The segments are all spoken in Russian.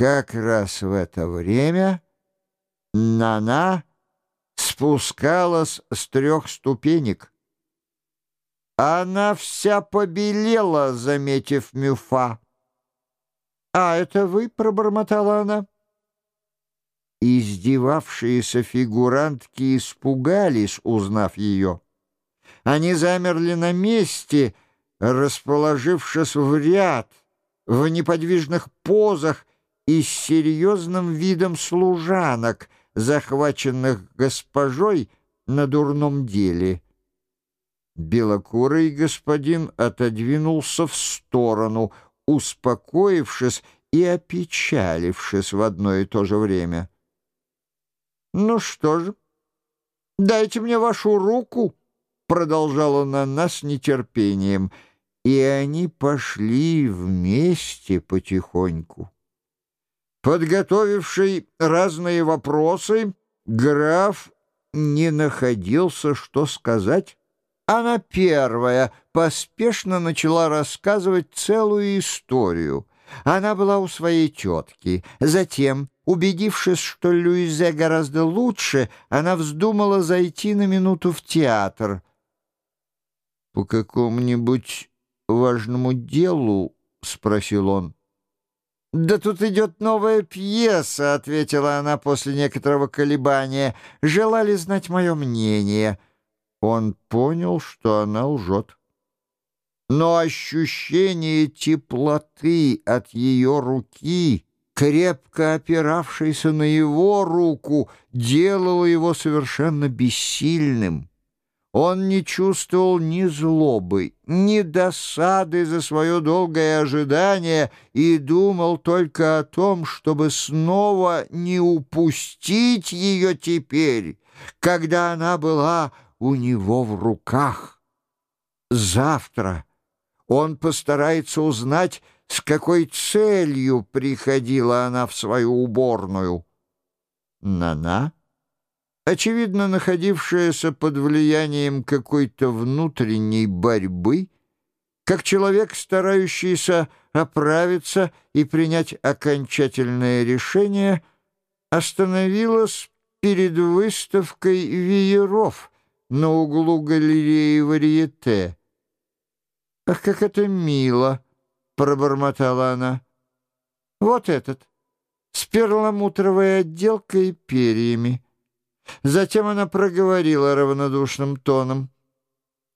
Как раз в это время Нана спускалась с трех ступенек. Она вся побелела, заметив Мюфа. «А это вы?» — пробормотала она. Издевавшиеся фигурантки испугались, узнав ее. Они замерли на месте, расположившись в ряд, в неподвижных позах и с серьезным видом служанок, захваченных госпожой на дурном деле. Белокурый господин отодвинулся в сторону, успокоившись и опечалившись в одно и то же время. «Ну что же, дайте мне вашу руку», — продолжала она с нетерпением, и они пошли вместе потихоньку. Подготовивший разные вопросы, граф не находился, что сказать. Она первая поспешно начала рассказывать целую историю. Она была у своей тетки. Затем, убедившись, что Луизе гораздо лучше, она вздумала зайти на минуту в театр. «По какому-нибудь важному делу?» — спросил он. «Да тут идет новая пьеса», — ответила она после некоторого колебания. «Желали знать мое мнение». Он понял, что она лжет. Но ощущение теплоты от ее руки, крепко опиравшейся на его руку, делало его совершенно бессильным. Он не чувствовал ни злобы, ни досады за свое долгое ожидание и думал только о том, чтобы снова не упустить ее теперь, когда она была у него в руках. Завтра он постарается узнать, с какой целью приходила она в свою уборную. Нана? Очевидно находившаяся под влиянием какой-то внутренней борьбы, как человек, старающийся оправиться и принять окончательное решение, остановилась перед выставкой вееров на углу галереи Варьете. «Ах, как это мило!» — пробормотала она. «Вот этот, с перламутровой отделкой и перьями». Затем она проговорила равнодушным тоном.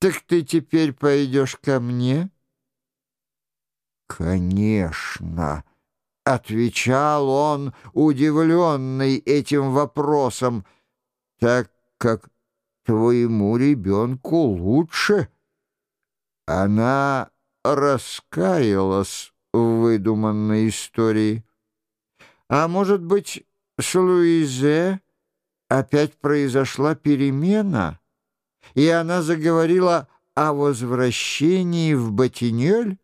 «Так ты теперь пойдешь ко мне?» «Конечно», — отвечал он, удивленный этим вопросом, «так как твоему ребенку лучше». Она раскаялась в выдуманной истории. «А может быть, с Луизе...» опять произошла перемена, и она заговорила о возвращении в Батинёль,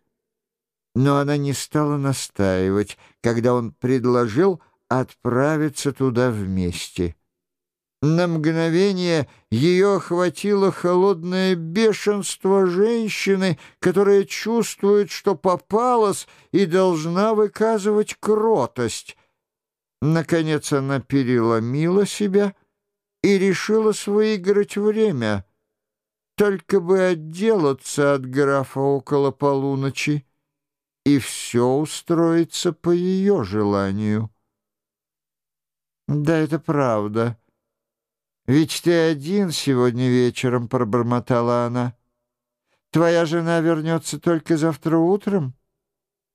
но она не стала настаивать, когда он предложил отправиться туда вместе. На мгновение ее охватило холодное бешенство женщины, которая чувствует, что попалась и должна выказывать кротость. Наконец она переломила себя и решилась выиграть время, только бы отделаться от графа около полуночи, и все устроится по ее желанию. «Да, это правда. Ведь ты один сегодня вечером», — пробормотала она. «Твоя жена вернется только завтра утром?»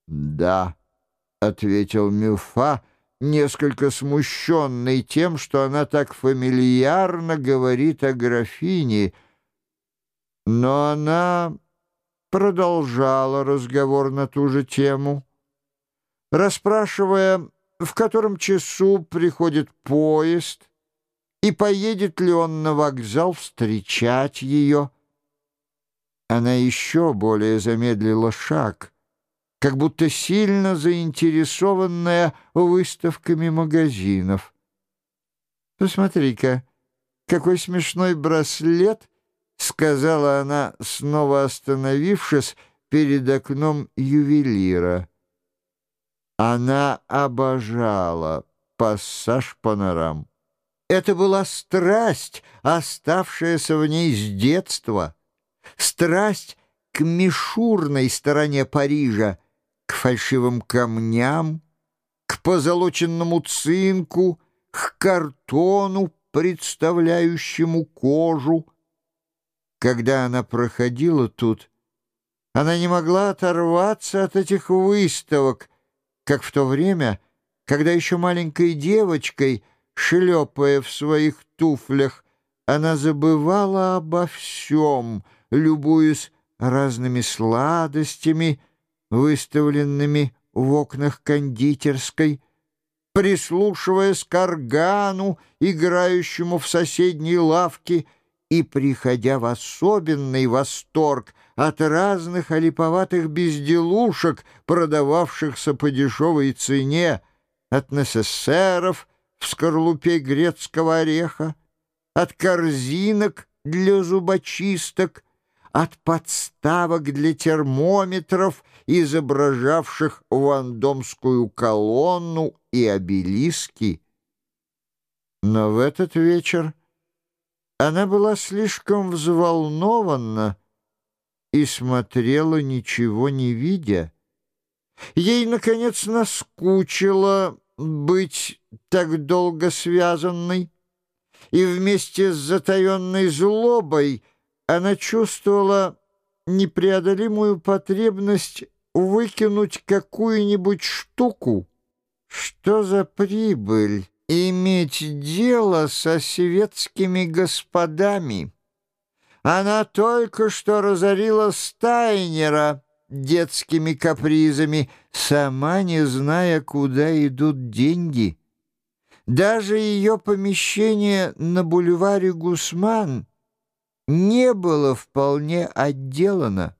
«Да», — ответил Мюфа, — несколько смущенный тем, что она так фамильярно говорит о графине, но она продолжала разговор на ту же тему, расспрашивая, в котором часу приходит поезд и поедет ли он на вокзал встречать ее. Она еще более замедлила шаг — как будто сильно заинтересованная выставками магазинов. «Посмотри-ка, какой смешной браслет!» — сказала она, снова остановившись перед окном ювелира. Она обожала пассаж панорам. Это была страсть, оставшаяся в ней с детства. Страсть к мишурной стороне Парижа, к фальшивым камням, к позолоченному цинку, к картону, представляющему кожу. Когда она проходила тут, она не могла оторваться от этих выставок, как в то время, когда еще маленькой девочкой, шлепая в своих туфлях, она забывала обо всем, любуясь разными сладостями, выставленными в окнах кондитерской, прислушиваясь к органу, играющему в соседней лавке, и приходя в особенный восторг от разных олиповатых безделушек, продававшихся по дешевой цене, от несессеров в скорлупе грецкого ореха, от корзинок для зубочисток, от подставок для термометров, изображавших вандомскую колонну и обелиски. Но в этот вечер она была слишком взволнована и смотрела, ничего не видя. Ей, наконец, наскучило быть так долго связанной, и вместе с затаенной злобой она чувствовала непреодолимую потребность выкинуть какую-нибудь штуку. Что за прибыль иметь дело со светскими господами? Она только что разорила Стайнера детскими капризами, сама не зная, куда идут деньги. Даже ее помещение на бульваре Гусман не было вполне отделано.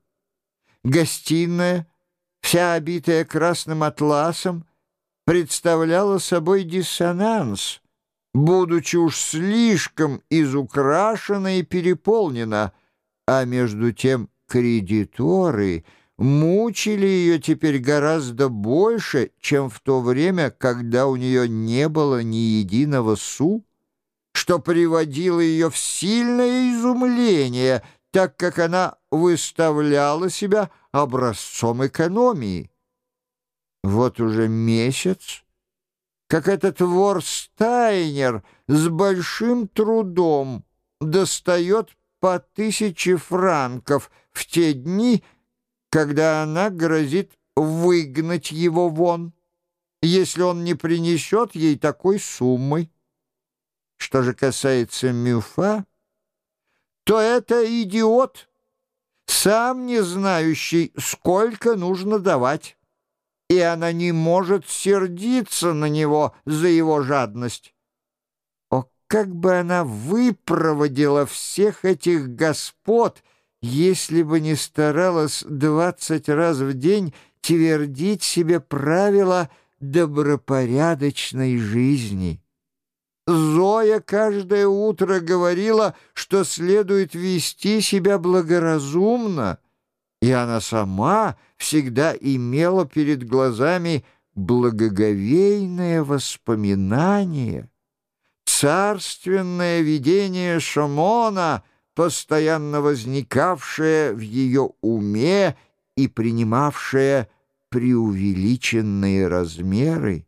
Гостиная, вся обитая красным атласом, представляла собой диссонанс, будучи уж слишком изукрашена и переполнена, а между тем кредиторы мучили ее теперь гораздо больше, чем в то время, когда у нее не было ни единого су что приводило ее в сильное изумление, так как она выставляла себя образцом экономии. Вот уже месяц, как этот вор Стайнер с большим трудом достает по тысяче франков в те дни, когда она грозит выгнать его вон, если он не принесет ей такой суммы. Что же касается Мюфа, то это идиот, сам не знающий, сколько нужно давать, и она не может сердиться на него за его жадность. О, как бы она выпроводила всех этих господ, если бы не старалась двадцать раз в день твердить себе правила добропорядочной жизни. Зоя каждое утро говорила, что следует вести себя благоразумно, и она сама всегда имела перед глазами благоговейное воспоминание, царственное видение Шамона, постоянно возникавшее в ее уме и принимавшее преувеличенные размеры.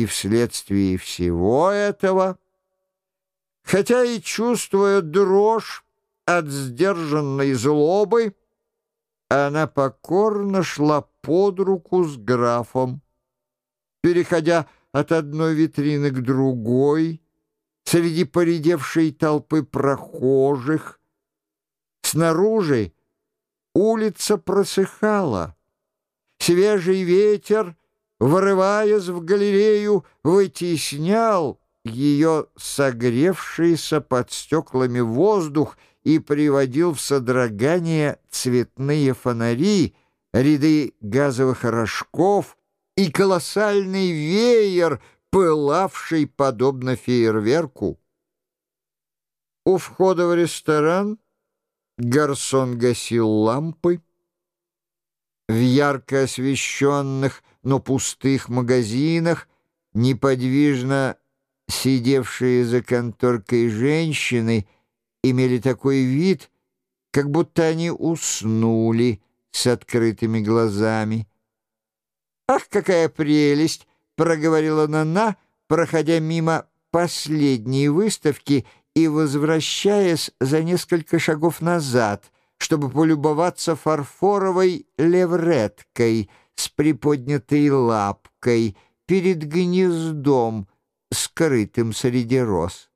И вследствие всего этого, хотя и чувствуя дрожь от сдержанной злобы, она покорно шла под руку с графом, переходя от одной витрины к другой, среди поредевшей толпы прохожих. Снаружи улица просыхала. Свежий ветер вырываясь в галерею, вытеснял ее согревшийся под стеклами воздух и приводил в содрогание цветные фонари, ряды газовых рожков и колоссальный веер, пылавший подобно фейерверку. У входа в ресторан гарсон гасил лампы, в ярко освещенных но пустых магазинах, неподвижно сидевшие за конторкой женщины имели такой вид, как будто они уснули с открытыми глазами. «Ах, какая прелесть!» — проговорила Нана, проходя мимо последней выставки и возвращаясь за несколько шагов назад, чтобы полюбоваться фарфоровой левреткой с приподнятой лапкой перед гнездом, скрытым среди роз.